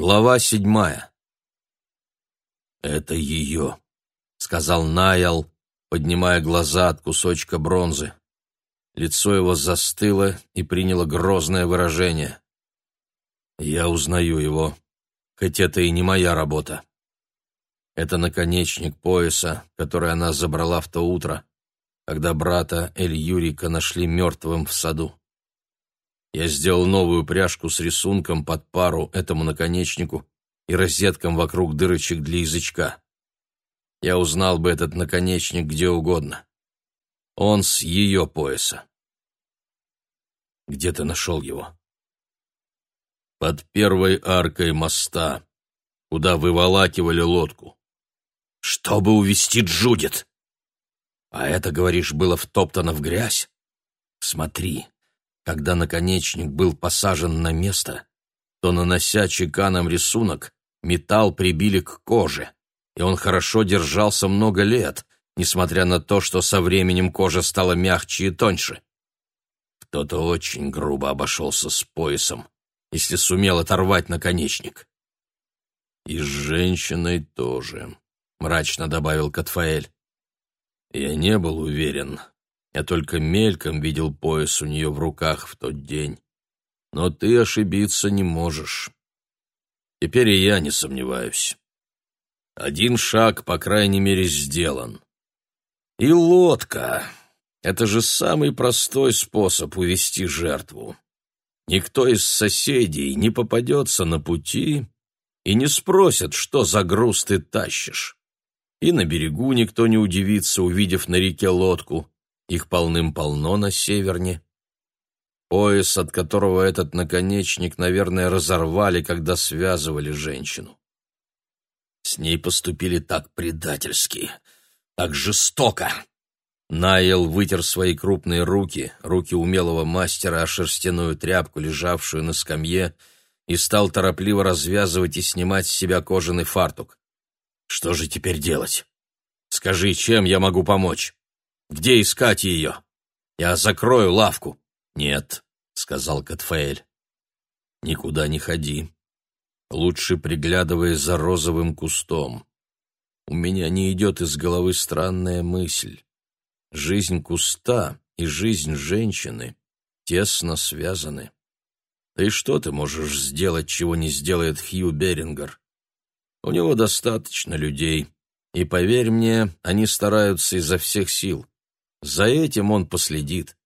Глава седьмая. «Это ее», — сказал Найал, поднимая глаза от кусочка бронзы. Лицо его застыло и приняло грозное выражение. «Я узнаю его, хоть это и не моя работа. Это наконечник пояса, который она забрала в то утро, когда брата Эль-Юрика нашли мертвым в саду. Я сделал новую пряжку с рисунком под пару этому наконечнику и розеткам вокруг дырочек для язычка. Я узнал бы этот наконечник где угодно. Он с ее пояса. Где ты нашел его? Под первой аркой моста, куда выволакивали лодку. Чтобы увести Джудит. А это, говоришь, было втоптано в грязь? Смотри, когда наконечник был посажен на место, то, нанося чеканом рисунок, металл прибили к коже, и он хорошо держался много лет, несмотря на то, что со временем кожа стала мягче и тоньше. Кто-то очень грубо обошелся с поясом, если сумел оторвать наконечник. «И с женщиной тоже», — мрачно добавил Катфаэль. Я не был уверен, я только мельком видел пояс у нее в руках в тот день. Но ты ошибиться не можешь. Теперь и я не сомневаюсь. Один шаг, по крайней мере, сделан. И лодка. Это же самый простой способ увести жертву. Никто из соседей не попадется на пути и не спросит, что за груз ты тащишь. И на берегу никто не удивится, увидев на реке лодку. Их полным-полно на северне. Пояс, от которого этот наконечник, наверное, разорвали, когда связывали женщину. С ней поступили так предательски, так жестоко. Найл вытер свои крупные руки, руки умелого мастера, о шерстяную тряпку, лежавшую на скамье, и стал торопливо развязывать и снимать с себя кожаный фартук. «Что же теперь делать? Скажи, чем я могу помочь?» Где искать ее? Я закрою лавку. Нет, сказал Катфаэль. Никуда не ходи. Лучше приглядывай за розовым кустом. У меня не идет из головы странная мысль. Жизнь куста и жизнь женщины тесно связаны. Да и что ты можешь сделать, чего не сделает Хью Берингер? У него достаточно людей, и, поверь мне, они стараются изо всех сил. За этим он последит.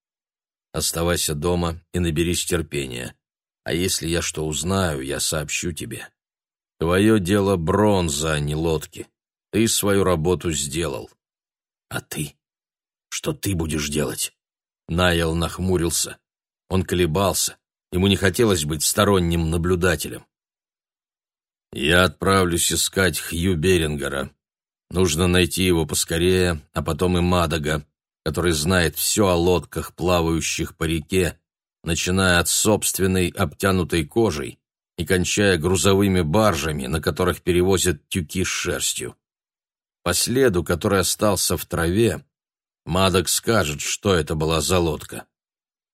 Оставайся дома и наберись терпения. А если я что узнаю, я сообщу тебе. Твое дело бронза, а не лодки. Ты свою работу сделал. А ты? Что ты будешь делать? Найл нахмурился. Он колебался. Ему не хотелось быть сторонним наблюдателем. Я отправлюсь искать Хью Берингера. Нужно найти его поскорее, а потом и Мадага который знает все о лодках, плавающих по реке, начиная от собственной обтянутой кожей и кончая грузовыми баржами, на которых перевозят тюки с шерстью. По следу, который остался в траве, Мадок скажет, что это была за лодка.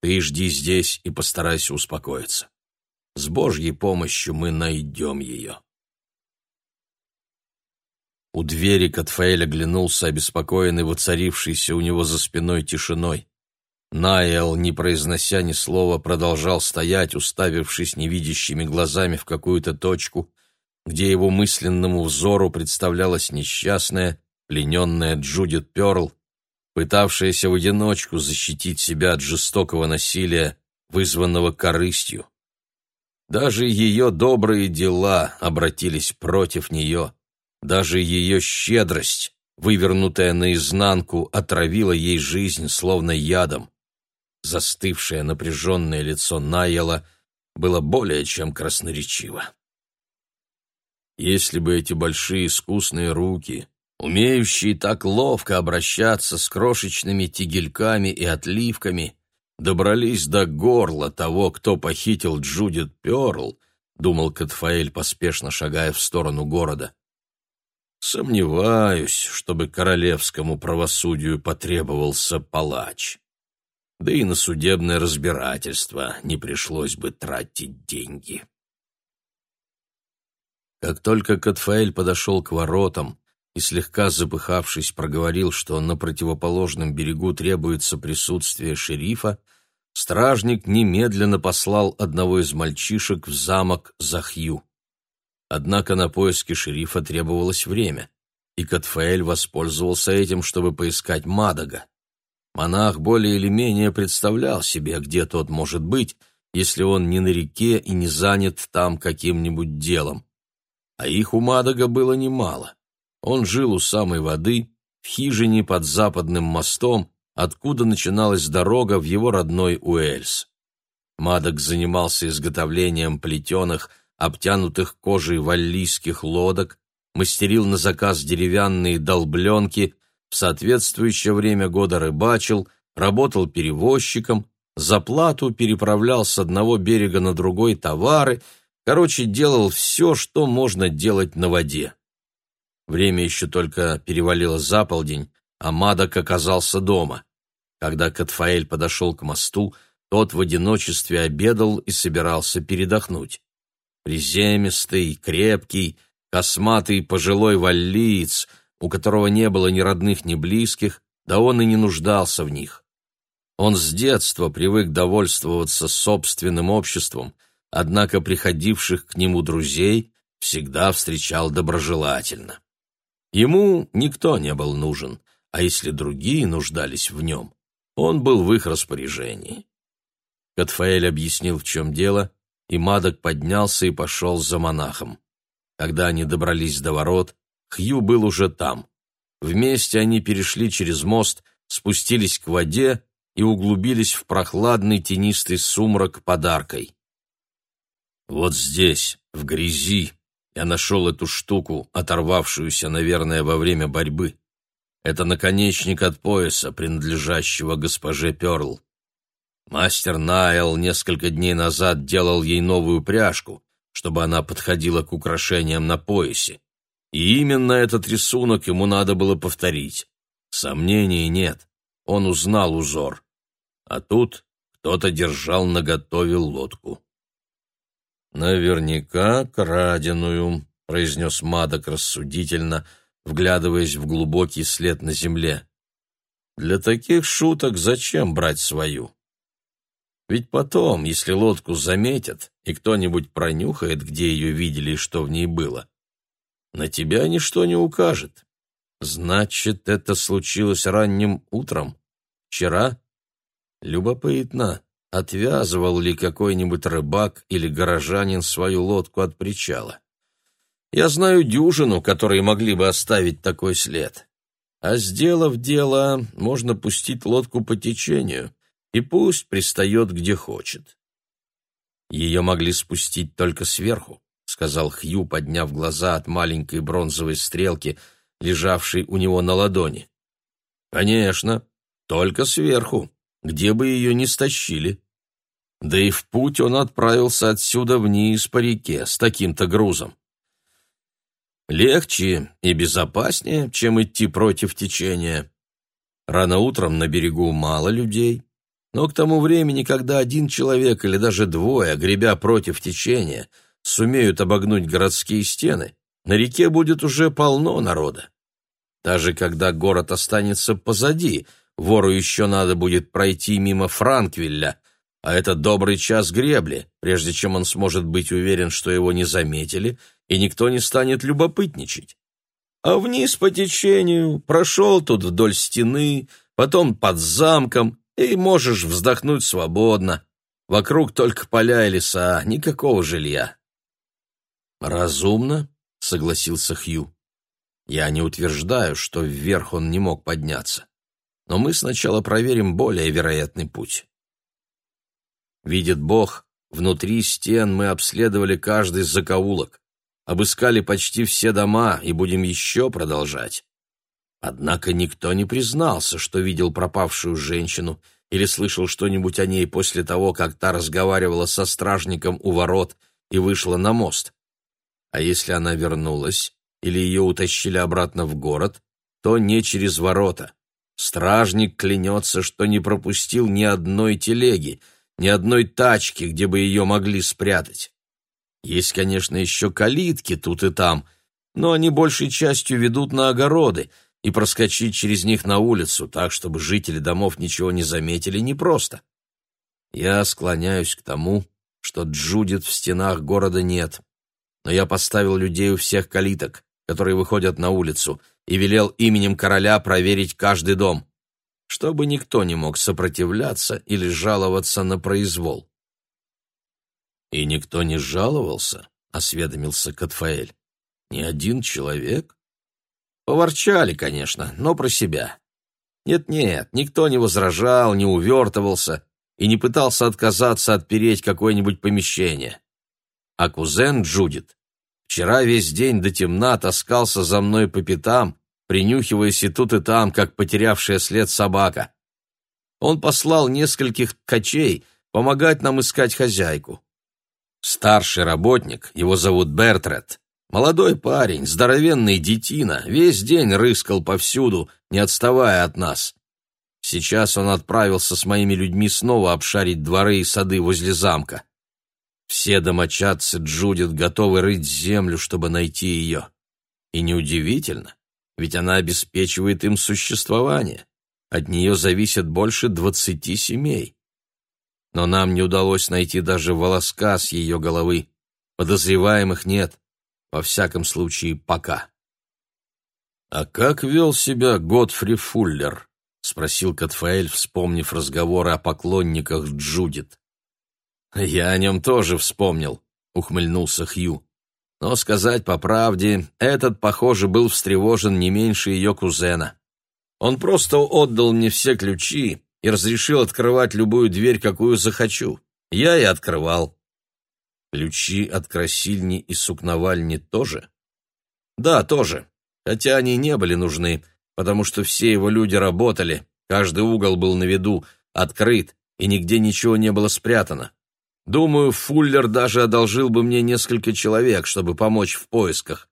Ты жди здесь и постарайся успокоиться. С Божьей помощью мы найдем ее. У двери Катфаэль оглянулся, обеспокоенный воцарившейся у него за спиной тишиной. Наэл, не произнося ни слова, продолжал стоять, уставившись невидящими глазами в какую-то точку, где его мысленному взору представлялась несчастная, плененная Джудит Перл, пытавшаяся в одиночку защитить себя от жестокого насилия, вызванного корыстью. Даже ее добрые дела обратились против нее — даже ее щедрость, вывернутая наизнанку, отравила ей жизнь словно ядом. Застывшее напряженное лицо Найела было более чем красноречиво. Если бы эти большие искусные руки, умеющие так ловко обращаться с крошечными тигельками и отливками, добрались до горла того, кто похитил Джудит Перл, думал Катфаэль, поспешно шагая в сторону города. Сомневаюсь, чтобы королевскому правосудию потребовался палач. Да и на судебное разбирательство не пришлось бы тратить деньги. Как только Катфаэль подошел к воротам и, слегка запыхавшись, проговорил, что на противоположном берегу требуется присутствие шерифа, стражник немедленно послал одного из мальчишек в замок Захью. Однако на поиски шерифа требовалось время, и Катфаэль воспользовался этим, чтобы поискать Мадага. Монах более или менее представлял себе, где тот может быть, если он не на реке и не занят там каким-нибудь делом. А их у Мадага было немало. Он жил у самой воды, в хижине под западным мостом, откуда начиналась дорога в его родной Уэльс. Мадок занимался изготовлением плетеных, обтянутых кожей валлийских лодок, мастерил на заказ деревянные долбленки, в соответствующее время года рыбачил, работал перевозчиком, за плату переправлял с одного берега на другой товары, короче, делал все, что можно делать на воде. Время еще только перевалило за полдень, а Мадок оказался дома. Когда Катфаэль подошел к мосту, тот в одиночестве обедал и собирался передохнуть. Приземистый, крепкий, косматый пожилой валлиец, у которого не было ни родных, ни близких, да он и не нуждался в них. Он с детства привык довольствоваться собственным обществом, однако приходивших к нему друзей всегда встречал доброжелательно. Ему никто не был нужен, а если другие нуждались в нем, он был в их распоряжении. Катфаэль объяснил, в чем дело, и Мадок поднялся и пошел за монахом. Когда они добрались до ворот, Хью был уже там. Вместе они перешли через мост, спустились к воде и углубились в прохладный тенистый сумрак подаркой. «Вот здесь, в грязи, я нашел эту штуку, оторвавшуюся, наверное, во время борьбы. Это наконечник от пояса, принадлежащего госпоже Перл. Мастер Найл несколько дней назад делал ей новую пряжку, чтобы она подходила к украшениям на поясе. И именно этот рисунок ему надо было повторить. Сомнений нет, он узнал узор. А тут кто-то держал наготове лодку. «Наверняка краденую», — произнес Мадок рассудительно, — вглядываясь в глубокий след на земле. Для таких шуток зачем брать свою? Ведь потом, если лодку заметят, и кто-нибудь пронюхает, где ее видели и что в ней было, на тебя ничто не укажет. Значит, это случилось ранним утром? Вчера? Любопытно, отвязывал ли какой-нибудь рыбак или горожанин свою лодку от причала. Я знаю дюжину, которые могли бы оставить такой след. А сделав дело, можно пустить лодку по течению, и пусть пристает где хочет. Ее могли спустить только сверху, сказал Хью, подняв глаза от маленькой бронзовой стрелки, лежавшей у него на ладони. Конечно, только сверху, где бы ее ни стащили. Да и в путь он отправился отсюда вниз по реке с таким-то грузом. Легче и безопаснее, чем идти против течения. Рано утром на берегу мало людей, но к тому времени, когда один человек или даже двое, гребя против течения, сумеют обогнуть городские стены, на реке будет уже полно народа. Даже когда город останется позади, вору еще надо будет пройти мимо Франквилля, а это добрый час гребли, прежде чем он сможет быть уверен, что его не заметили — и никто не станет любопытничать. А вниз по течению прошел тут вдоль стены, потом под замком, и можешь вздохнуть свободно. Вокруг только поля и леса, никакого жилья. «Разумно», — согласился Хью. «Я не утверждаю, что вверх он не мог подняться, но мы сначала проверим более вероятный путь». Видит Бог, внутри стен мы обследовали каждый закоулок обыскали почти все дома и будем еще продолжать. Однако никто не признался, что видел пропавшую женщину или слышал что-нибудь о ней после того, как та разговаривала со стражником у ворот и вышла на мост. А если она вернулась или ее утащили обратно в город, то не через ворота. Стражник клянется, что не пропустил ни одной телеги, ни одной тачки, где бы ее могли спрятать. Есть, конечно, еще калитки тут и там, но они большей частью ведут на огороды, и проскочить через них на улицу так, чтобы жители домов ничего не заметили, непросто. Я склоняюсь к тому, что Джудит в стенах города нет, но я поставил людей у всех калиток, которые выходят на улицу, и велел именем короля проверить каждый дом, чтобы никто не мог сопротивляться или жаловаться на произвол. «И никто не жаловался?» — осведомился Катфаэль. «Ни один человек?» Поворчали, конечно, но про себя. Нет-нет, никто не возражал, не увертывался и не пытался отказаться отпереть какое-нибудь помещение. А кузен Джудит вчера весь день до темна таскался за мной по пятам, принюхиваясь и тут и там, как потерявшая след собака. Он послал нескольких ткачей помогать нам искать хозяйку. Старший работник, его зовут Бертрет, молодой парень, здоровенный детина, весь день рыскал повсюду, не отставая от нас. Сейчас он отправился с моими людьми снова обшарить дворы и сады возле замка. Все домочадцы Джудит готовы рыть землю, чтобы найти ее. И неудивительно, ведь она обеспечивает им существование. От нее зависит больше двадцати семей но нам не удалось найти даже волоска с ее головы. Подозреваемых нет, во всяком случае, пока. «А как вел себя Готфри Фуллер?» — спросил Катфаэль, вспомнив разговоры о поклонниках Джудит. «Я о нем тоже вспомнил», — ухмыльнулся Хью. «Но сказать по правде, этот, похоже, был встревожен не меньше ее кузена. Он просто отдал мне все ключи, и разрешил открывать любую дверь, какую захочу. Я и открывал. Ключи от красильни и сукновальни тоже? Да, тоже. Хотя они не были нужны, потому что все его люди работали, каждый угол был на виду, открыт, и нигде ничего не было спрятано. Думаю, Фуллер даже одолжил бы мне несколько человек, чтобы помочь в поисках.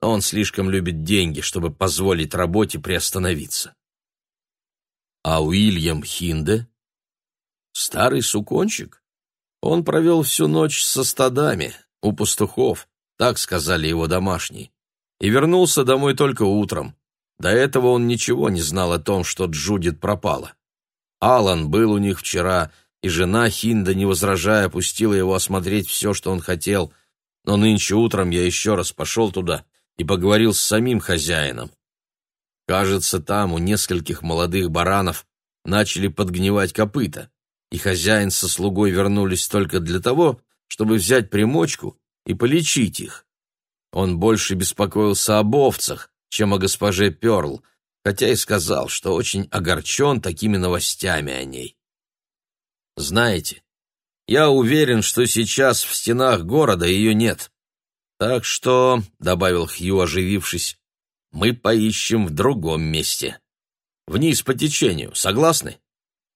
Он слишком любит деньги, чтобы позволить работе приостановиться. А Уильям Хинде? Старый сукончик? Он провел всю ночь со стадами, у пастухов, так сказали его домашние, и вернулся домой только утром. До этого он ничего не знал о том, что Джудит пропала. Алан был у них вчера, и жена Хинда, не возражая, пустила его осмотреть все, что он хотел, но нынче утром я еще раз пошел туда и поговорил с самим хозяином. Кажется, там у нескольких молодых баранов начали подгнивать копыта, и хозяин со слугой вернулись только для того, чтобы взять примочку и полечить их. Он больше беспокоился об овцах, чем о госпоже Перл, хотя и сказал, что очень огорчен такими новостями о ней. Знаете, я уверен, что сейчас в стенах города ее нет. Так что, — добавил Хью, оживившись, мы поищем в другом месте. Вниз по течению, согласны?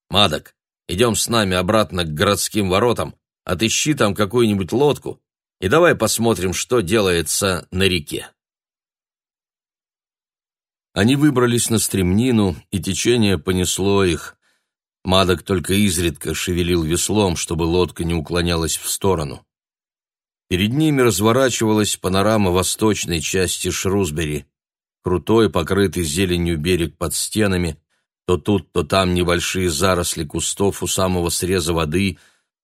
Мадок, идем с нами обратно к городским воротам, отыщи там какую-нибудь лодку и давай посмотрим, что делается на реке. Они выбрались на стремнину, и течение понесло их. Мадок только изредка шевелил веслом, чтобы лодка не уклонялась в сторону. Перед ними разворачивалась панорама восточной части Шрусбери крутой, покрытый зеленью берег под стенами, то тут, то там небольшие заросли кустов у самого среза воды,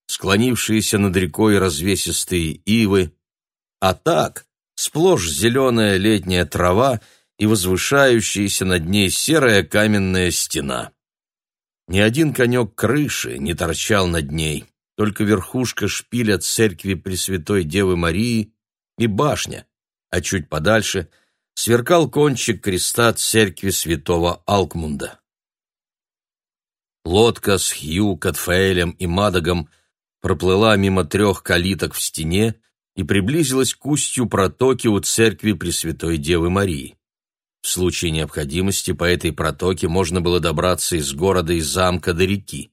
склонившиеся над рекой развесистые ивы, а так сплошь зеленая летняя трава и возвышающаяся над ней серая каменная стена. Ни один конек крыши не торчал над ней, только верхушка шпиля церкви Пресвятой Девы Марии и башня, а чуть подальше — сверкал кончик креста церкви святого Алкмунда. Лодка с Хью, Катфаэлем и Мадагом проплыла мимо трех калиток в стене и приблизилась к устью протоки у церкви Пресвятой Девы Марии. В случае необходимости по этой протоке можно было добраться из города и замка до реки.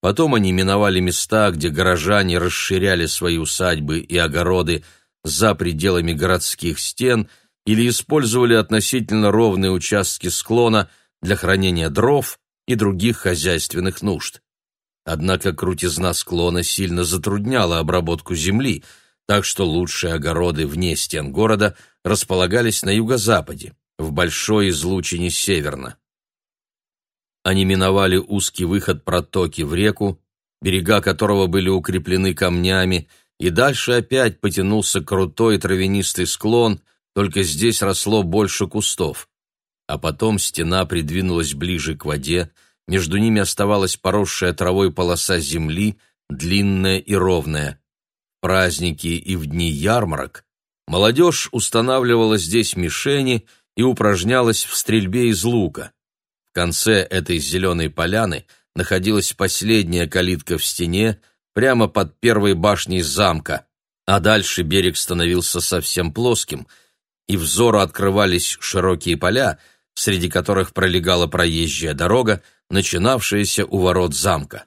Потом они миновали места, где горожане расширяли свои усадьбы и огороды за пределами городских стен – или использовали относительно ровные участки склона для хранения дров и других хозяйственных нужд. Однако крутизна склона сильно затрудняла обработку земли, так что лучшие огороды вне стен города располагались на юго-западе, в большой излучине северно. Они миновали узкий выход протоки в реку, берега которого были укреплены камнями, и дальше опять потянулся крутой травянистый склон, только здесь росло больше кустов. А потом стена придвинулась ближе к воде, между ними оставалась поросшая травой полоса земли, длинная и ровная. Праздники и в дни ярмарок молодежь устанавливала здесь мишени и упражнялась в стрельбе из лука. В конце этой зеленой поляны находилась последняя калитка в стене, прямо под первой башней замка, а дальше берег становился совсем плоским, и взору открывались широкие поля, среди которых пролегала проезжая дорога, начинавшаяся у ворот замка.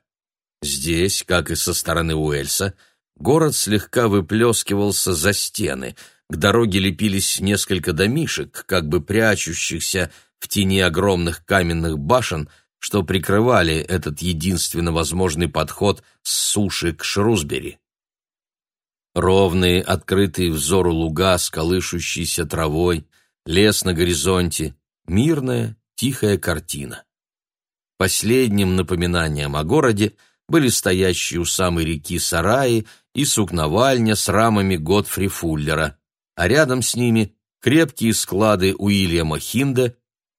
Здесь, как и со стороны Уэльса, город слегка выплескивался за стены, к дороге лепились несколько домишек, как бы прячущихся в тени огромных каменных башен, что прикрывали этот единственно возможный подход с суши к Шрусбери. Ровные, открытые взору луга с колышущейся травой, лес на горизонте, мирная, тихая картина. Последним напоминанием о городе были стоящие у самой реки сараи и сукновальня с рамами Готфри Фуллера, а рядом с ними крепкие склады Уильяма Хинда,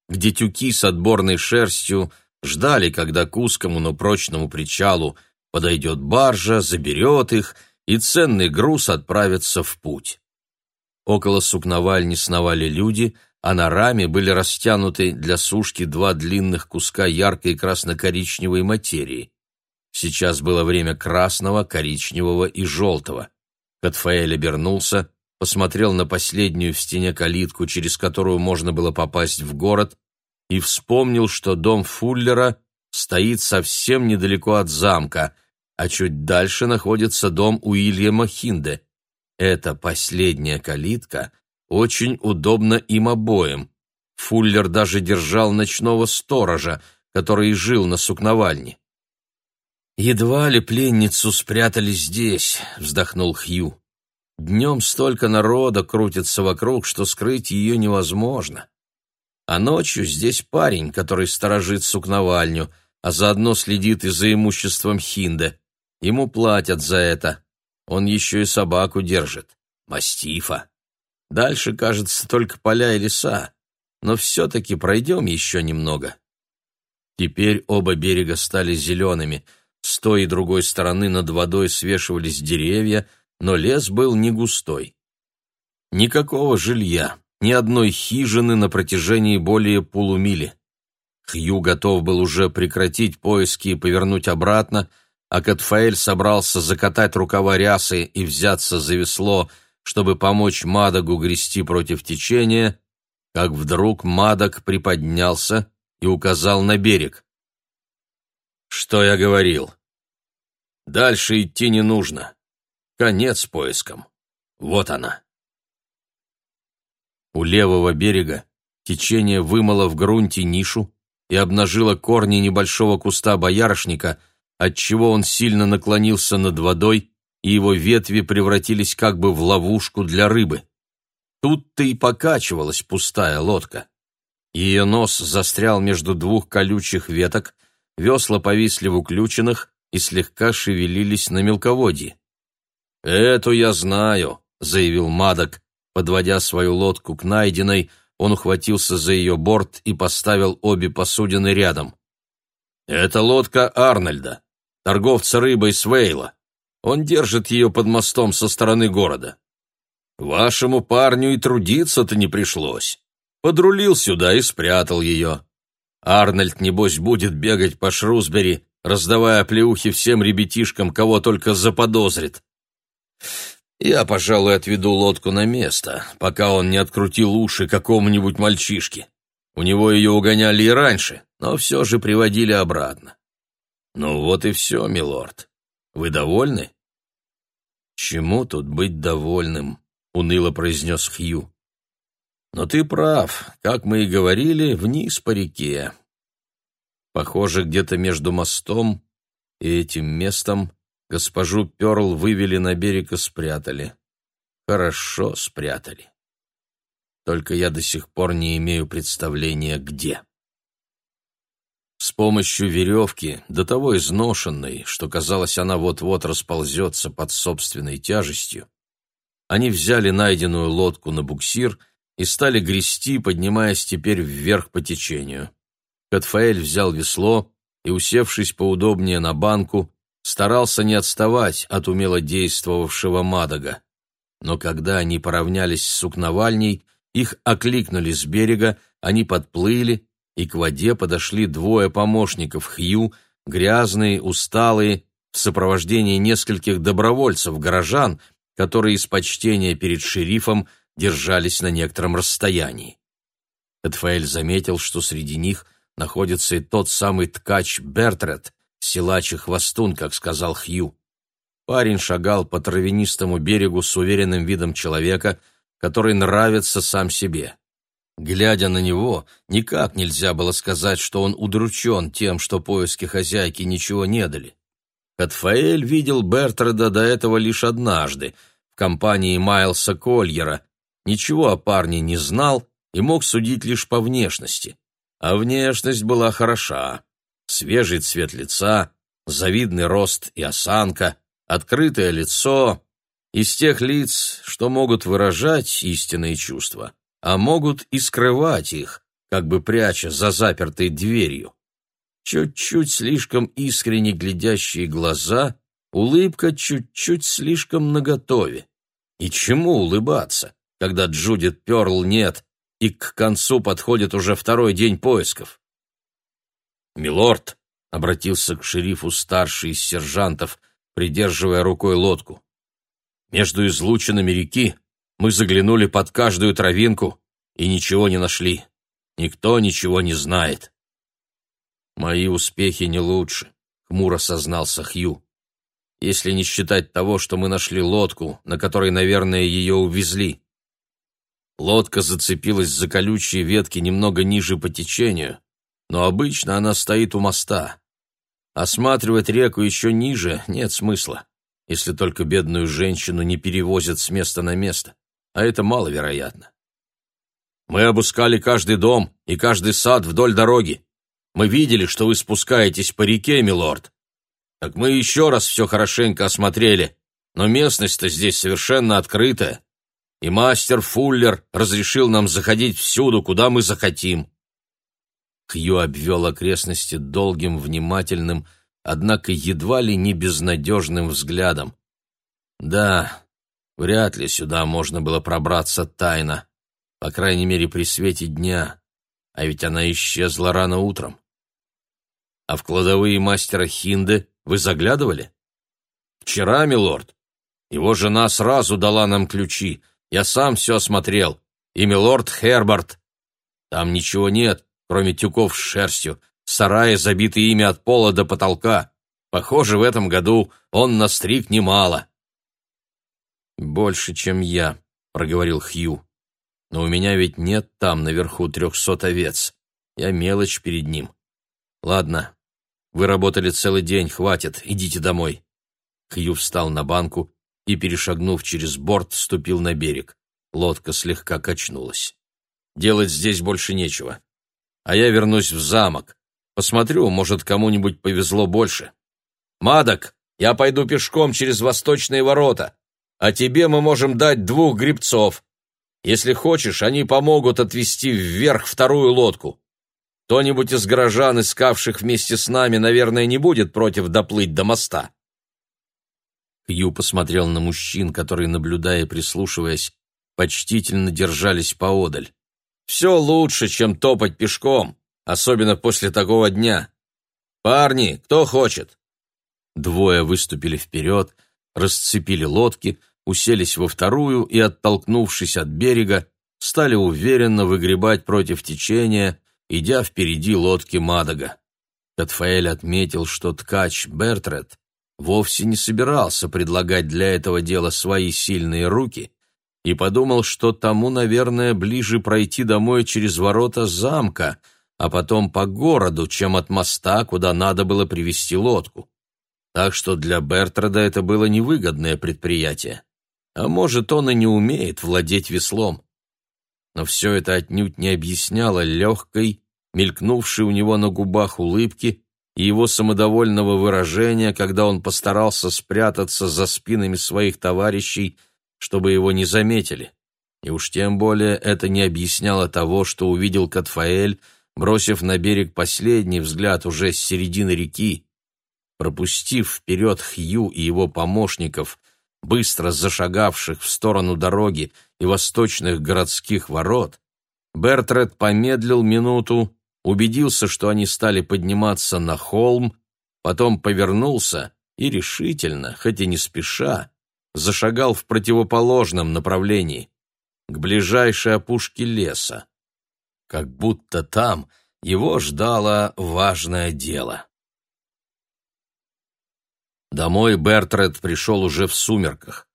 где тюки с отборной шерстью ждали, когда к узкому, но прочному причалу подойдет баржа, заберет их, и ценный груз отправится в путь. Около сукновальни сновали люди, а на раме были растянуты для сушки два длинных куска яркой красно-коричневой материи. Сейчас было время красного, коричневого и желтого. Катфаэль обернулся, посмотрел на последнюю в стене калитку, через которую можно было попасть в город, и вспомнил, что дом Фуллера стоит совсем недалеко от замка, а чуть дальше находится дом Уильяма Хинде. Эта последняя калитка очень удобна им обоим. Фуллер даже держал ночного сторожа, который жил на сукновальне. «Едва ли пленницу спрятали здесь», — вздохнул Хью. «Днем столько народа крутится вокруг, что скрыть ее невозможно. А ночью здесь парень, который сторожит сукновальню, а заодно следит и за имуществом Хинде. Ему платят за это. Он еще и собаку держит. Мастифа. Дальше, кажется, только поля и леса. Но все-таки пройдем еще немного. Теперь оба берега стали зелеными. С той и другой стороны над водой свешивались деревья, но лес был не густой. Никакого жилья ни одной хижины на протяжении более полумили. Хью готов был уже прекратить поиски и повернуть обратно, а Катфаэль собрался закатать рукава рясы и взяться за весло, чтобы помочь Мадагу грести против течения, как вдруг Мадаг приподнялся и указал на берег. «Что я говорил? Дальше идти не нужно. Конец поискам. Вот она». У левого берега течение вымыло в грунте нишу и обнажило корни небольшого куста боярышника, отчего он сильно наклонился над водой, и его ветви превратились как бы в ловушку для рыбы. Тут-то и покачивалась пустая лодка. Ее нос застрял между двух колючих веток, весла повисли в уключенных и слегка шевелились на мелководье. «Эту я знаю», — заявил Мадок, Подводя свою лодку к найденной, он ухватился за ее борт и поставил обе посудины рядом. «Это лодка Арнольда, торговца рыбой с Вейла. Он держит ее под мостом со стороны города. Вашему парню и трудиться-то не пришлось. Подрулил сюда и спрятал ее. Арнольд, небось, будет бегать по Шрусбери, раздавая плеухи всем ребятишкам, кого только заподозрит. Я, пожалуй, отведу лодку на место, пока он не открутил уши какому-нибудь мальчишке. У него ее угоняли и раньше, но все же приводили обратно. Ну вот и все, милорд. Вы довольны? Чему тут быть довольным? Уныло произнес Хью. Но ты прав, как мы и говорили, вниз по реке. Похоже, где-то между мостом и этим местом Госпожу Перл вывели на берег и спрятали. Хорошо спрятали. Только я до сих пор не имею представления, где. С помощью веревки, до того изношенной, что казалось, она вот-вот расползется под собственной тяжестью, они взяли найденную лодку на буксир и стали грести, поднимаясь теперь вверх по течению. Катфаэль взял весло и, усевшись поудобнее на банку, старался не отставать от умело действовавшего Мадага. Но когда они поравнялись с сукновальней, их окликнули с берега, они подплыли, и к воде подошли двое помощников Хью, грязные, усталые, в сопровождении нескольких добровольцев-горожан, которые из почтения перед шерифом держались на некотором расстоянии. Эдфаэль заметил, что среди них находится и тот самый ткач Бертред, силач и хвостун, как сказал Хью. Парень шагал по травянистому берегу с уверенным видом человека, который нравится сам себе. Глядя на него, никак нельзя было сказать, что он удручен тем, что поиски хозяйки ничего не дали. Катфаэль видел Бертреда до этого лишь однажды, в компании Майлса Кольера. Ничего о парне не знал и мог судить лишь по внешности. А внешность была хороша. Свежий цвет лица, завидный рост и осанка, открытое лицо, из тех лиц, что могут выражать истинные чувства а могут и скрывать их, как бы пряча за запертой дверью. Чуть-чуть слишком искренне глядящие глаза, улыбка чуть-чуть слишком наготове. И чему улыбаться, когда Джудит Перл нет, и к концу подходит уже второй день поисков? «Милорд», — обратился к шерифу старший из сержантов, придерживая рукой лодку, — «между излучинами реки мы заглянули под каждую травинку и ничего не нашли. Никто ничего не знает. Мои успехи не лучше, хмуро сознался Хью. Если не считать того, что мы нашли лодку, на которой, наверное, ее увезли. Лодка зацепилась за колючие ветки немного ниже по течению, но обычно она стоит у моста. Осматривать реку еще ниже нет смысла, если только бедную женщину не перевозят с места на место а это маловероятно. Мы обыскали каждый дом и каждый сад вдоль дороги. Мы видели, что вы спускаетесь по реке, милорд. Так мы еще раз все хорошенько осмотрели, но местность-то здесь совершенно открытая, и мастер Фуллер разрешил нам заходить всюду, куда мы захотим. Хью обвел окрестности долгим, внимательным, однако едва ли не безнадежным взглядом. Да, Вряд ли сюда можно было пробраться тайно, по крайней мере при свете дня, а ведь она исчезла рано утром. А в кладовые мастера Хинды вы заглядывали? Вчера, милорд. Его жена сразу дала нам ключи. Я сам все осмотрел. И милорд Херберт. Там ничего нет, кроме тюков с шерстью, сараи, забитые ими от пола до потолка. Похоже, в этом году он настриг немало. «Больше, чем я», — проговорил Хью. «Но у меня ведь нет там наверху трехсот овец. Я мелочь перед ним. Ладно, вы работали целый день, хватит, идите домой». Хью встал на банку и, перешагнув через борт, ступил на берег. Лодка слегка качнулась. «Делать здесь больше нечего. А я вернусь в замок. Посмотрю, может, кому-нибудь повезло больше. Мадок, я пойду пешком через восточные ворота а тебе мы можем дать двух грибцов. Если хочешь, они помогут отвести вверх вторую лодку. Кто-нибудь из горожан, искавших вместе с нами, наверное, не будет против доплыть до моста». Хью посмотрел на мужчин, которые, наблюдая и прислушиваясь, почтительно держались поодаль. «Все лучше, чем топать пешком, особенно после такого дня. Парни, кто хочет?» Двое выступили вперед, расцепили лодки, уселись во вторую и, оттолкнувшись от берега, стали уверенно выгребать против течения, идя впереди лодки Мадага. Катфаэль отметил, что ткач Бертред вовсе не собирался предлагать для этого дела свои сильные руки и подумал, что тому, наверное, ближе пройти домой через ворота замка, а потом по городу, чем от моста, куда надо было привести лодку. Так что для Бертреда это было невыгодное предприятие. А может, он и не умеет владеть веслом. Но все это отнюдь не объясняло легкой, мелькнувшей у него на губах улыбки и его самодовольного выражения, когда он постарался спрятаться за спинами своих товарищей, чтобы его не заметили. И уж тем более это не объясняло того, что увидел Катфаэль, бросив на берег последний взгляд уже с середины реки, пропустив вперед Хью и его помощников, быстро зашагавших в сторону дороги и восточных городских ворот, Бертред помедлил минуту, убедился, что они стали подниматься на холм, потом повернулся и решительно, хоть и не спеша, зашагал в противоположном направлении, к ближайшей опушке леса. Как будто там его ждало важное дело. Домой Бертред пришел уже в сумерках.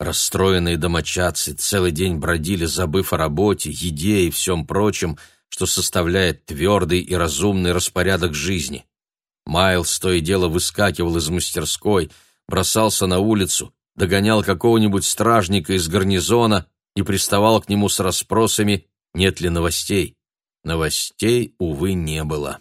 Расстроенные домочадцы целый день бродили, забыв о работе, еде и всем прочем, что составляет твердый и разумный распорядок жизни. Майлз то и дело выскакивал из мастерской, бросался на улицу, догонял какого-нибудь стражника из гарнизона и приставал к нему с расспросами, нет ли новостей. Новостей, увы, не было.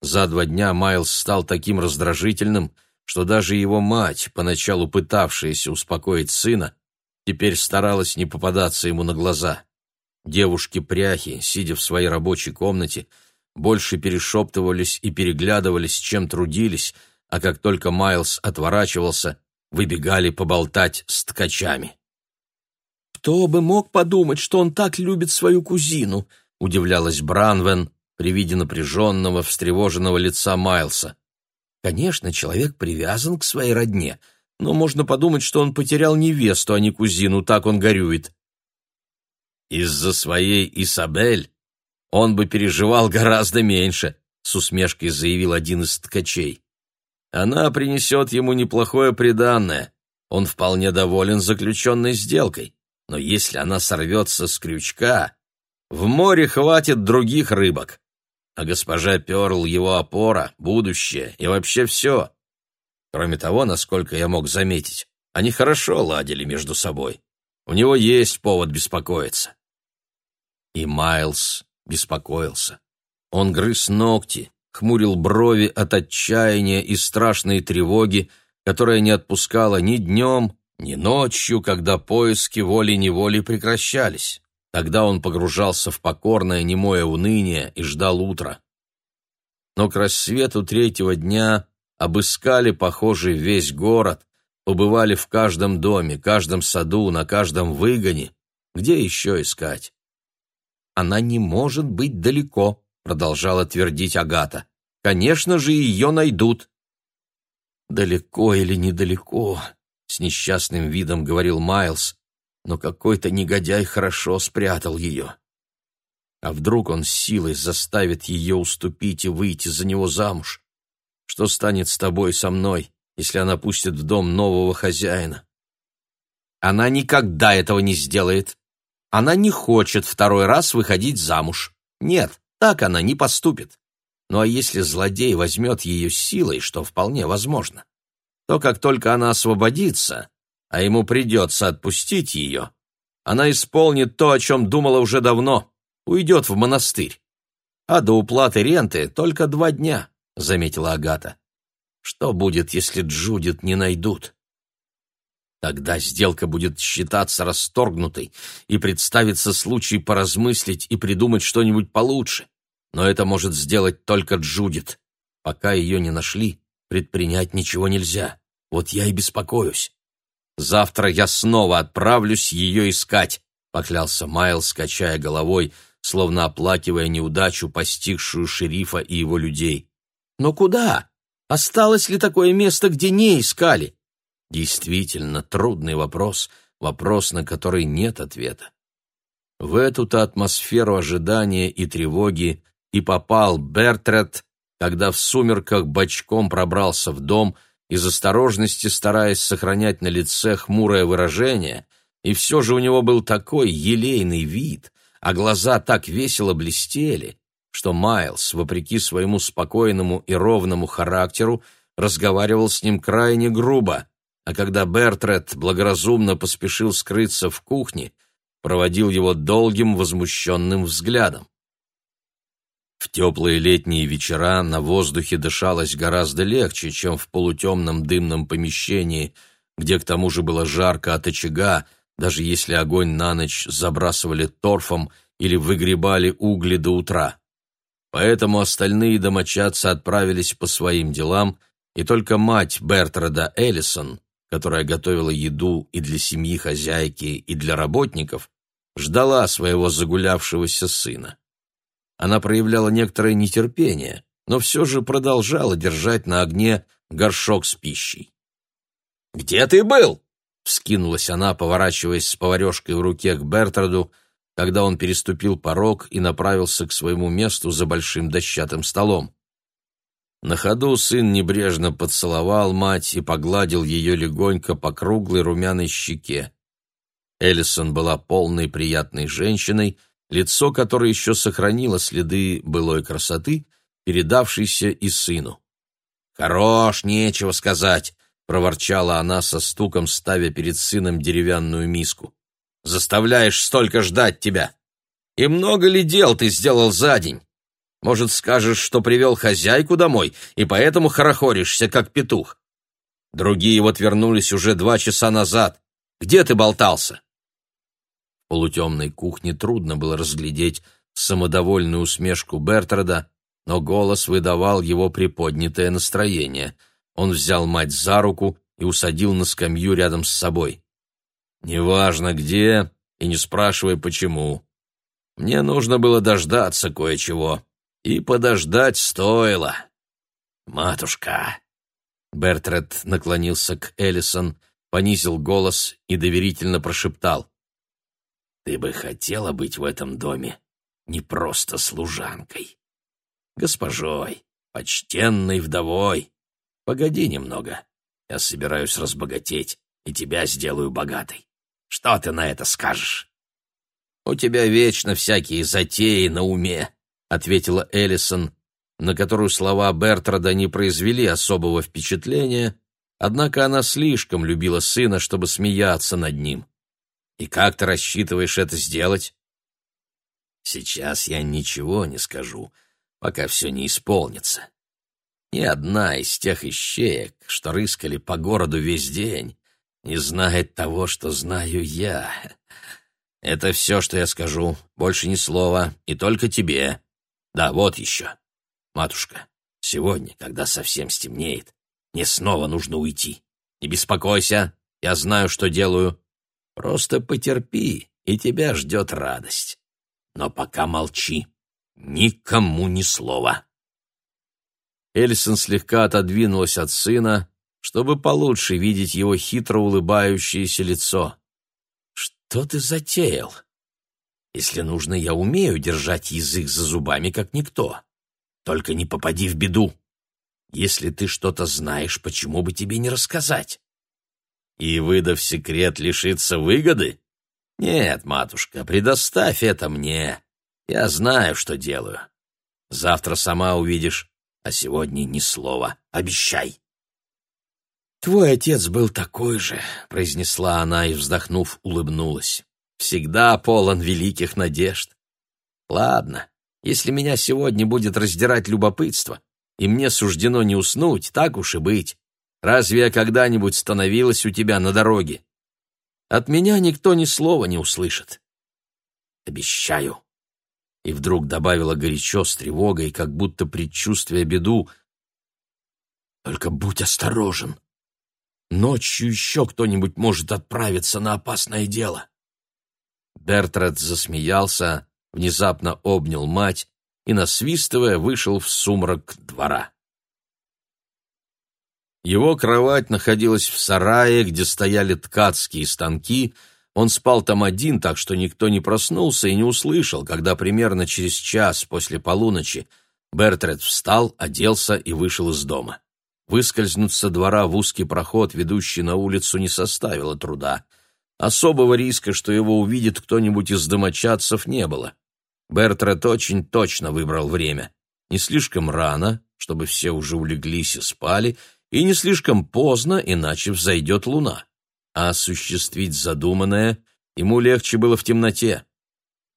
За два дня Майлз стал таким раздражительным, что даже его мать, поначалу пытавшаяся успокоить сына, теперь старалась не попадаться ему на глаза. Девушки-пряхи, сидя в своей рабочей комнате, больше перешептывались и переглядывались, чем трудились, а как только Майлз отворачивался, выбегали поболтать с ткачами. «Кто бы мог подумать, что он так любит свою кузину?» — удивлялась Бранвен при виде напряженного, встревоженного лица Майлса. Конечно, человек привязан к своей родне, но можно подумать, что он потерял невесту, а не кузину, так он горюет. Из-за своей Исабель он бы переживал гораздо меньше, с усмешкой заявил один из ткачей. Она принесет ему неплохое приданное. Он вполне доволен заключенной сделкой. Но если она сорвется с крючка, в море хватит других рыбок а госпожа Перл его опора, будущее и вообще все. Кроме того, насколько я мог заметить, они хорошо ладили между собой. У него есть повод беспокоиться. И Майлз беспокоился. Он грыз ногти, хмурил брови от отчаяния и страшной тревоги, которая не отпускала ни днем, ни ночью, когда поиски волей-неволей прекращались. Тогда он погружался в покорное немое уныние и ждал утра. Но к рассвету третьего дня обыскали, похоже, весь город, побывали в каждом доме, каждом саду, на каждом выгоне. Где еще искать? «Она не может быть далеко», — продолжала твердить Агата. «Конечно же, ее найдут». «Далеко или недалеко?» — с несчастным видом говорил Майлз, но какой-то негодяй хорошо спрятал ее. А вдруг он силой заставит ее уступить и выйти за него замуж? Что станет с тобой со мной, если она пустит в дом нового хозяина? Она никогда этого не сделает. Она не хочет второй раз выходить замуж. Нет, так она не поступит. Ну а если злодей возьмет ее силой, что вполне возможно, то как только она освободится, а ему придется отпустить ее, она исполнит то, о чем думала уже давно, уйдет в монастырь. А до уплаты ренты только два дня, — заметила Агата. Что будет, если Джудит не найдут? Тогда сделка будет считаться расторгнутой, и представится случай поразмыслить и придумать что-нибудь получше. Но это может сделать только Джудит. Пока ее не нашли, предпринять ничего нельзя. Вот я и беспокоюсь. Завтра я снова отправлюсь ее искать, поклялся Майлз, качая головой, словно оплакивая неудачу, постигшую шерифа и его людей. Но куда? Осталось ли такое место, где не искали? Действительно трудный вопрос, вопрос, на который нет ответа. В эту-то атмосферу ожидания и тревоги и попал Бертред, когда в сумерках бочком пробрался в дом из осторожности стараясь сохранять на лице хмурое выражение, и все же у него был такой елейный вид, а глаза так весело блестели, что Майлз, вопреки своему спокойному и ровному характеру, разговаривал с ним крайне грубо. а когда Бертред благоразумно поспешил скрыться в кухне, проводил его долгим возмущенным взглядом. Теплые летние вечера на воздухе дышалось гораздо легче, чем в полутемном дымном помещении, где к тому же было жарко от очага, даже если огонь на ночь забрасывали торфом или выгребали угли до утра. Поэтому остальные домочадцы отправились по своим делам, и только мать Бертрада Эллисон, которая готовила еду и для семьи хозяйки, и для работников, ждала своего загулявшегося сына. Она проявляла некоторое нетерпение, но все же продолжала держать на огне горшок с пищей. «Где ты был?» — вскинулась она, поворачиваясь с поварешкой в руке к Бертраду, когда он переступил порог и направился к своему месту за большим дощатым столом. На ходу сын небрежно поцеловал мать и погладил ее легонько по круглой румяной щеке. Эллисон была полной приятной женщиной, лицо которой еще сохранило следы былой красоты, передавшейся и сыну. «Хорош, нечего сказать», — проворчала она со стуком, ставя перед сыном деревянную миску. «Заставляешь столько ждать тебя! И много ли дел ты сделал за день? Может, скажешь, что привел хозяйку домой, и поэтому хорохоришься, как петух? Другие вот вернулись уже два часа назад. Где ты болтался?» Полутемной кухне трудно было разглядеть самодовольную усмешку Бертрада, но голос выдавал его приподнятое настроение. Он взял мать за руку и усадил на скамью рядом с собой. «Неважно где, и не спрашивай почему. Мне нужно было дождаться кое-чего, и подождать стоило. Матушка!» Бертред наклонился к Эллисон, понизил голос и доверительно прошептал. Ты бы хотела быть в этом доме не просто служанкой. Госпожой, почтенной вдовой. Погоди немного. Я собираюсь разбогатеть, и тебя сделаю богатой. Что ты на это скажешь? У тебя вечно всякие затеи на уме, ответила Эллисон, на которую слова Бертрада не произвели особого впечатления, однако она слишком любила сына, чтобы смеяться над ним. И как ты рассчитываешь это сделать? Сейчас я ничего не скажу, пока все не исполнится. Ни одна из тех ищеек, что рыскали по городу весь день, не знает того, что знаю я. Это все, что я скажу, больше ни слова, и только тебе. Да, вот еще. Матушка, сегодня, когда совсем стемнеет, мне снова нужно уйти. Не беспокойся, я знаю, что делаю. Просто потерпи, и тебя ждет радость. Но пока молчи, никому ни слова. Эльсон слегка отодвинулась от сына, чтобы получше видеть его хитро улыбающееся лицо. «Что ты затеял? Если нужно, я умею держать язык за зубами, как никто. Только не попади в беду. Если ты что-то знаешь, почему бы тебе не рассказать?» И, выдав секрет, лишиться выгоды? Нет, матушка, предоставь это мне. Я знаю, что делаю. Завтра сама увидишь, а сегодня ни слова. Обещай. Твой отец был такой же, произнесла она и, вздохнув, улыбнулась. Всегда полон великих надежд. Ладно, если меня сегодня будет раздирать любопытство, и мне суждено не уснуть, так уж и быть. Разве я когда-нибудь становилась у тебя на дороге? От меня никто ни слова не услышит. Обещаю. И вдруг добавила горячо, с тревогой, как будто предчувствуя беду. Только будь осторожен. Ночью еще кто-нибудь может отправиться на опасное дело. Бертрад засмеялся, внезапно обнял мать и, насвистывая, вышел в сумрак двора. Его кровать находилась в сарае, где стояли ткацкие станки. Он спал там один, так что никто не проснулся и не услышал, когда примерно через час после полуночи Бертред встал, оделся и вышел из дома. Выскользнуть со двора в узкий проход, ведущий на улицу, не составило труда. Особого риска, что его увидит кто-нибудь из домочадцев, не было. Бертред очень точно выбрал время. Не слишком рано, чтобы все уже улеглись и спали, и не слишком поздно, иначе взойдет луна. А осуществить задуманное ему легче было в темноте.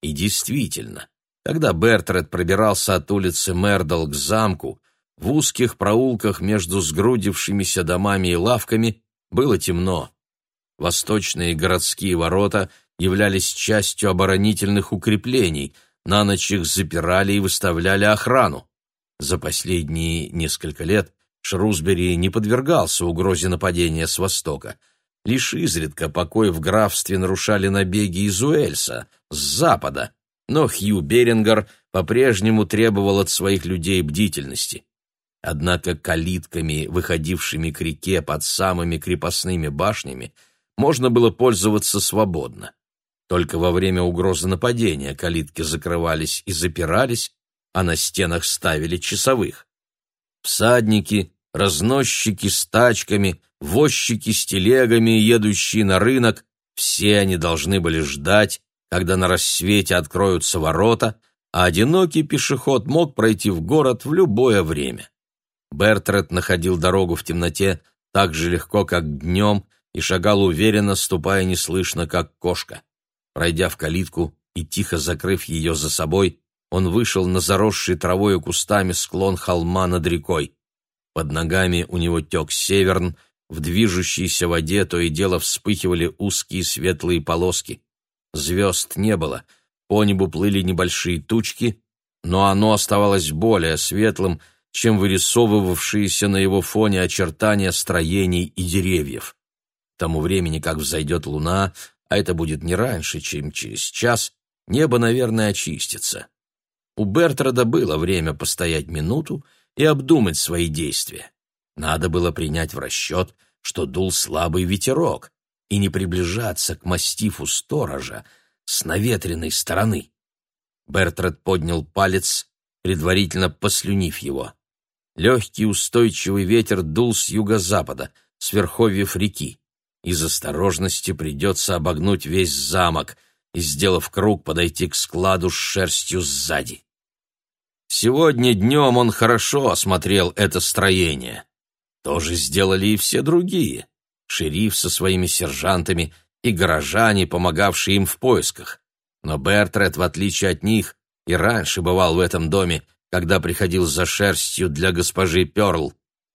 И действительно, когда Бертред пробирался от улицы Мердал к замку, в узких проулках между сгрудившимися домами и лавками было темно. Восточные городские ворота являлись частью оборонительных укреплений, на ночь их запирали и выставляли охрану. За последние несколько лет Шрусбери не подвергался угрозе нападения с востока. Лишь изредка покой в графстве нарушали набеги из Уэльса, с запада, но Хью Берингер по-прежнему требовал от своих людей бдительности. Однако калитками, выходившими к реке под самыми крепостными башнями, можно было пользоваться свободно. Только во время угрозы нападения калитки закрывались и запирались, а на стенах ставили часовых. Всадники, разносчики с тачками, возчики с телегами, едущие на рынок, все они должны были ждать, когда на рассвете откроются ворота, а одинокий пешеход мог пройти в город в любое время. Бертред находил дорогу в темноте так же легко, как днем, и шагал уверенно, ступая неслышно, как кошка. Пройдя в калитку и тихо закрыв ее за собой, он вышел на заросший травой и кустами склон холма над рекой. Под ногами у него тек северн, в движущейся воде то и дело вспыхивали узкие светлые полоски. Звезд не было, по небу плыли небольшие тучки, но оно оставалось более светлым, чем вырисовывавшиеся на его фоне очертания строений и деревьев. К тому времени, как взойдет луна, а это будет не раньше, чем через час, небо, наверное, очистится. У Бертрада было время постоять минуту и обдумать свои действия. Надо было принять в расчет, что дул слабый ветерок, и не приближаться к мастифу сторожа с наветренной стороны. Бертрад поднял палец, предварительно послюнив его. Легкий устойчивый ветер дул с юго-запада, с верховьев реки. Из осторожности придется обогнуть весь замок и, сделав круг, подойти к складу с шерстью сзади. Сегодня днем он хорошо осмотрел это строение. То же сделали и все другие. Шериф со своими сержантами и горожане, помогавшие им в поисках. Но Бертред, в отличие от них, и раньше бывал в этом доме, когда приходил за шерстью для госпожи Перл.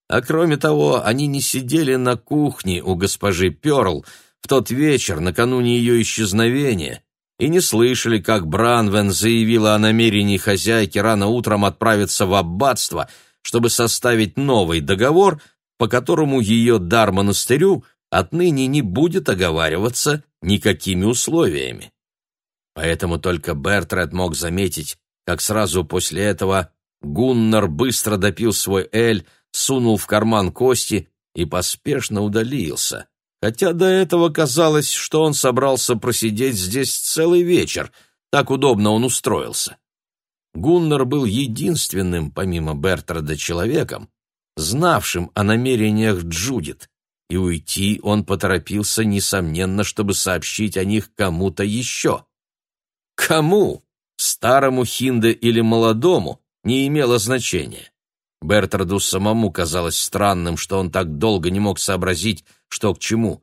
А кроме того, они не сидели на кухне у госпожи Перл в тот вечер, накануне ее исчезновения, и не слышали, как Бранвен заявила о намерении хозяйки рано утром отправиться в аббатство, чтобы составить новый договор, по которому ее дар монастырю отныне не будет оговариваться никакими условиями. Поэтому только Бертред мог заметить, как сразу после этого Гуннар быстро допил свой эль, сунул в карман кости и поспешно удалился, хотя до этого казалось, что он собрался просидеть здесь целый вечер, так удобно он устроился. Гуннар был единственным, помимо Бертрада, человеком, знавшим о намерениях Джудит, и уйти он поторопился, несомненно, чтобы сообщить о них кому-то еще. Кому? Старому Хинде или молодому, не имело значения. Бертраду самому казалось странным, что он так долго не мог сообразить, что к чему.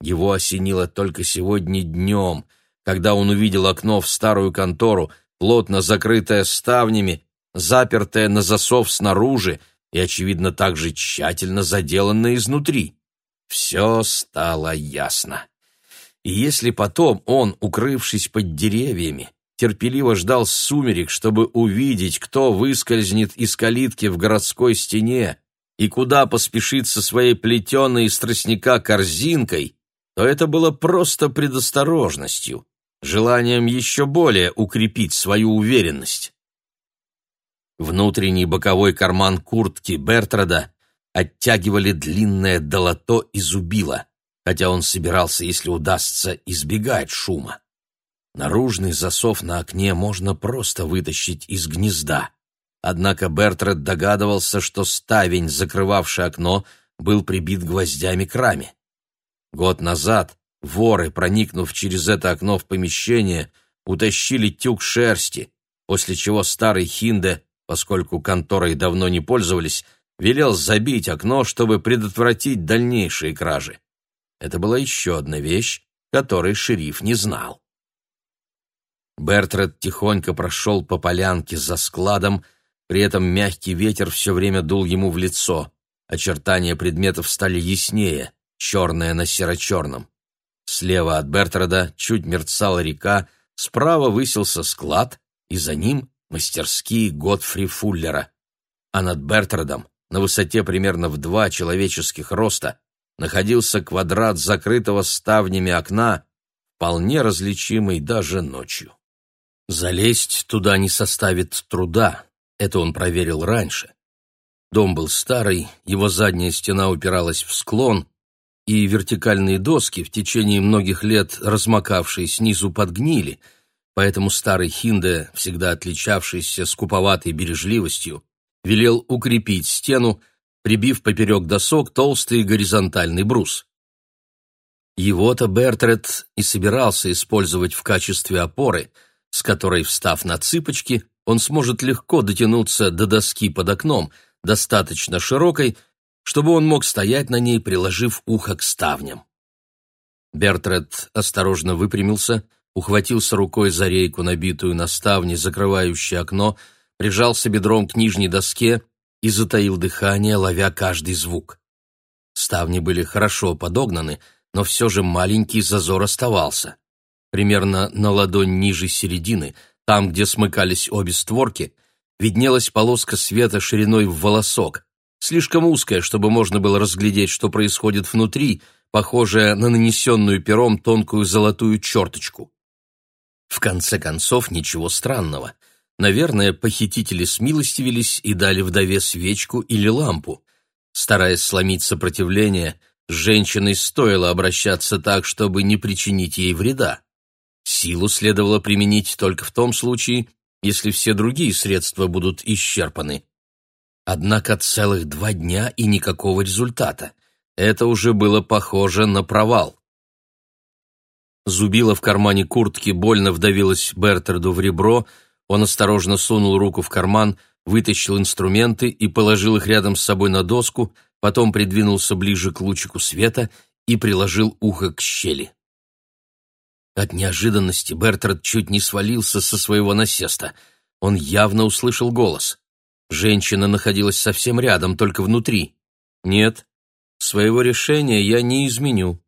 Его осенило только сегодня днем, когда он увидел окно в старую контору, плотно закрытое ставнями, запертое на засов снаружи и, очевидно, также тщательно заделанное изнутри. Все стало ясно. И если потом он, укрывшись под деревьями, терпеливо ждал сумерек, чтобы увидеть, кто выскользнет из калитки в городской стене и куда поспешит со своей плетеной из тростника корзинкой, то это было просто предосторожностью, желанием еще более укрепить свою уверенность. Внутренний боковой карман куртки Бертрада оттягивали длинное долото и зубило, хотя он собирался, если удастся, избегать шума. Наружный засов на окне можно просто вытащить из гнезда. Однако Бертред догадывался, что ставень, закрывавший окно, был прибит гвоздями к раме. Год назад воры, проникнув через это окно в помещение, утащили тюк шерсти, после чего старый Хинде, поскольку конторой давно не пользовались, велел забить окно, чтобы предотвратить дальнейшие кражи. Это была еще одна вещь, которой шериф не знал. Бертред тихонько прошел по полянке за складом, при этом мягкий ветер все время дул ему в лицо. Очертания предметов стали яснее, черное на серо-черном. Слева от Бертреда чуть мерцала река, справа высился склад, и за ним мастерские Готфри Фуллера. А над Бертредом, на высоте примерно в два человеческих роста, находился квадрат закрытого ставнями окна, вполне различимый даже ночью. Залезть туда не составит труда, это он проверил раньше. Дом был старый, его задняя стена упиралась в склон, и вертикальные доски, в течение многих лет размокавшие снизу, подгнили, поэтому старый Хинде, всегда отличавшийся скуповатой бережливостью, велел укрепить стену, прибив поперек досок толстый горизонтальный брус. Его-то Бертред и собирался использовать в качестве опоры, с которой, встав на цыпочки, он сможет легко дотянуться до доски под окном, достаточно широкой, чтобы он мог стоять на ней, приложив ухо к ставням. Бертред осторожно выпрямился, ухватился рукой за рейку, набитую на ставне, закрывающее окно, прижался бедром к нижней доске и затаил дыхание, ловя каждый звук. Ставни были хорошо подогнаны, но все же маленький зазор оставался. Примерно на ладонь ниже середины, там, где смыкались обе створки, виднелась полоска света шириной в волосок, слишком узкая, чтобы можно было разглядеть, что происходит внутри, похожая на нанесенную пером тонкую золотую черточку. В конце концов, ничего странного. Наверное, похитители смилостивились и дали вдове свечку или лампу. Стараясь сломить сопротивление, с женщиной стоило обращаться так, чтобы не причинить ей вреда. Силу следовало применить только в том случае, если все другие средства будут исчерпаны. Однако целых два дня и никакого результата. Это уже было похоже на провал. Зубила в кармане куртки больно вдавилась Бертерду в ребро, он осторожно сунул руку в карман, вытащил инструменты и положил их рядом с собой на доску, потом придвинулся ближе к лучику света и приложил ухо к щели. От неожиданности Бертрад чуть не свалился со своего насеста. Он явно услышал голос. Женщина находилась совсем рядом, только внутри. «Нет, своего решения я не изменю.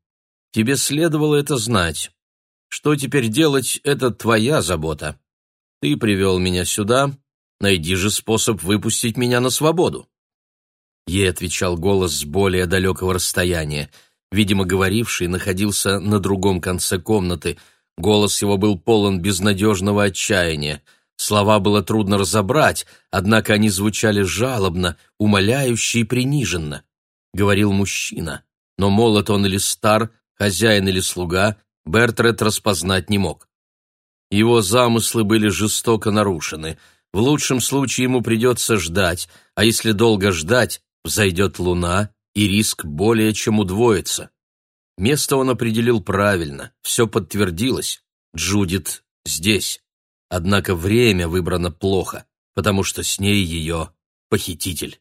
Тебе следовало это знать. Что теперь делать, это твоя забота. Ты привел меня сюда, найди же способ выпустить меня на свободу». Ей отвечал голос с более далекого расстояния — Видимо, говоривший находился на другом конце комнаты. Голос его был полон безнадежного отчаяния. Слова было трудно разобрать, однако они звучали жалобно, умоляюще и приниженно. Говорил мужчина, но молод он или стар, хозяин или слуга, Бертрет распознать не мог. Его замыслы были жестоко нарушены. В лучшем случае ему придется ждать, а если долго ждать, взойдет луна, и риск более чем удвоится. Место он определил правильно, все подтвердилось. Джудит здесь. Однако время выбрано плохо, потому что с ней ее похититель.